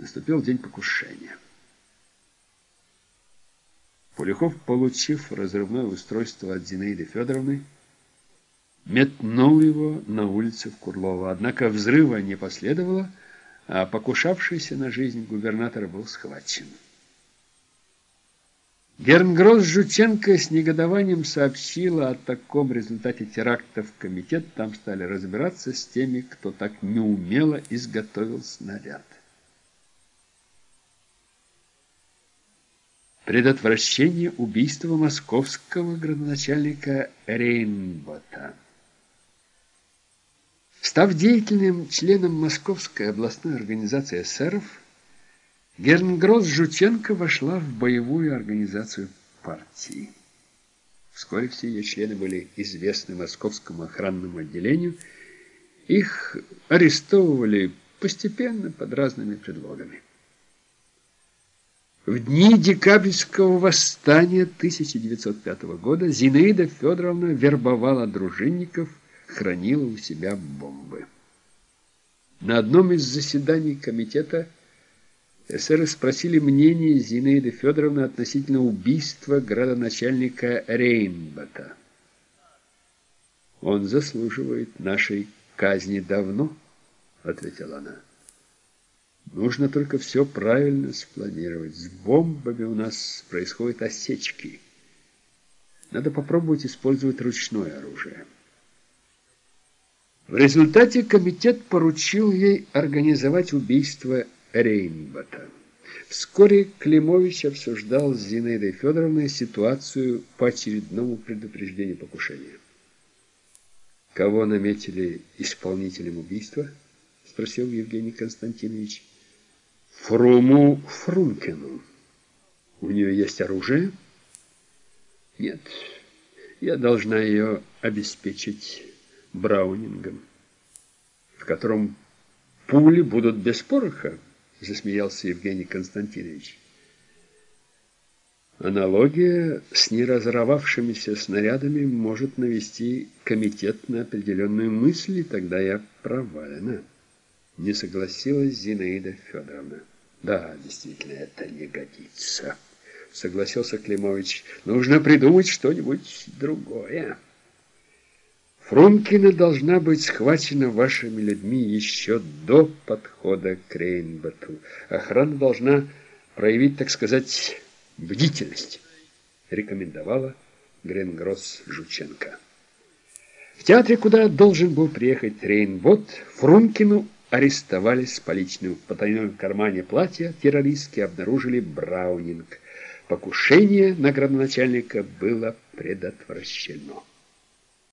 Наступил день покушения. Полюхов, получив разрывное устройство от Зинаиды Федоровны, метнул его на улицу в Курлово. Однако взрыва не последовало, а покушавшийся на жизнь губернатор был схвачен. Гернгросс Жученко с негодованием сообщила о таком результате теракта в комитет. Там стали разбираться с теми, кто так неумело изготовил снаряд. Предотвращение убийства московского градоначальника Рейнбота. Став деятельным членом Московской областной организации эсеров, Гернгросс Жученко вошла в боевую организацию партии. Вскоре все ее члены были известны московскому охранному отделению. Их арестовывали постепенно под разными предлогами. В дни декабрьского восстания 1905 года Зинаида Федоровна вербовала дружинников, хранила у себя бомбы. На одном из заседаний комитета Эсеры спросили мнение Зинаиды Федоровны относительно убийства градоначальника Рейнбата. «Он заслуживает нашей казни давно», — ответила она. «Нужно только все правильно спланировать. С бомбами у нас происходят осечки. Надо попробовать использовать ручное оружие». В результате комитет поручил ей организовать убийство Рейнбата. Вскоре Климович обсуждал с Зинаидой Федоровной ситуацию по очередному предупреждению покушения. «Кого наметили исполнителем убийства?» – спросил Евгений Константинович. «Фруму Фрункину. У нее есть оружие?» «Нет, я должна ее обеспечить браунингом, в котором пули будут без пороха» засмеялся Евгений Константинович. Аналогия с неразорвавшимися снарядами может навести комитет на определенную мысль, и тогда я провалена. Не согласилась Зинаида Федоровна. Да, действительно, это не годится, согласился Климович. Нужно придумать что-нибудь другое. Фрумкина должна быть схвачена вашими людьми еще до подхода к Рейнбату. Охрана должна проявить, так сказать, бдительность, рекомендовала Гренгросс Жученко. В театре, куда должен был приехать Рейнбот, Фрумкину арестовали с поличным. В потайном кармане платья террористки обнаружили Браунинг. Покушение на градоначальника было предотвращено.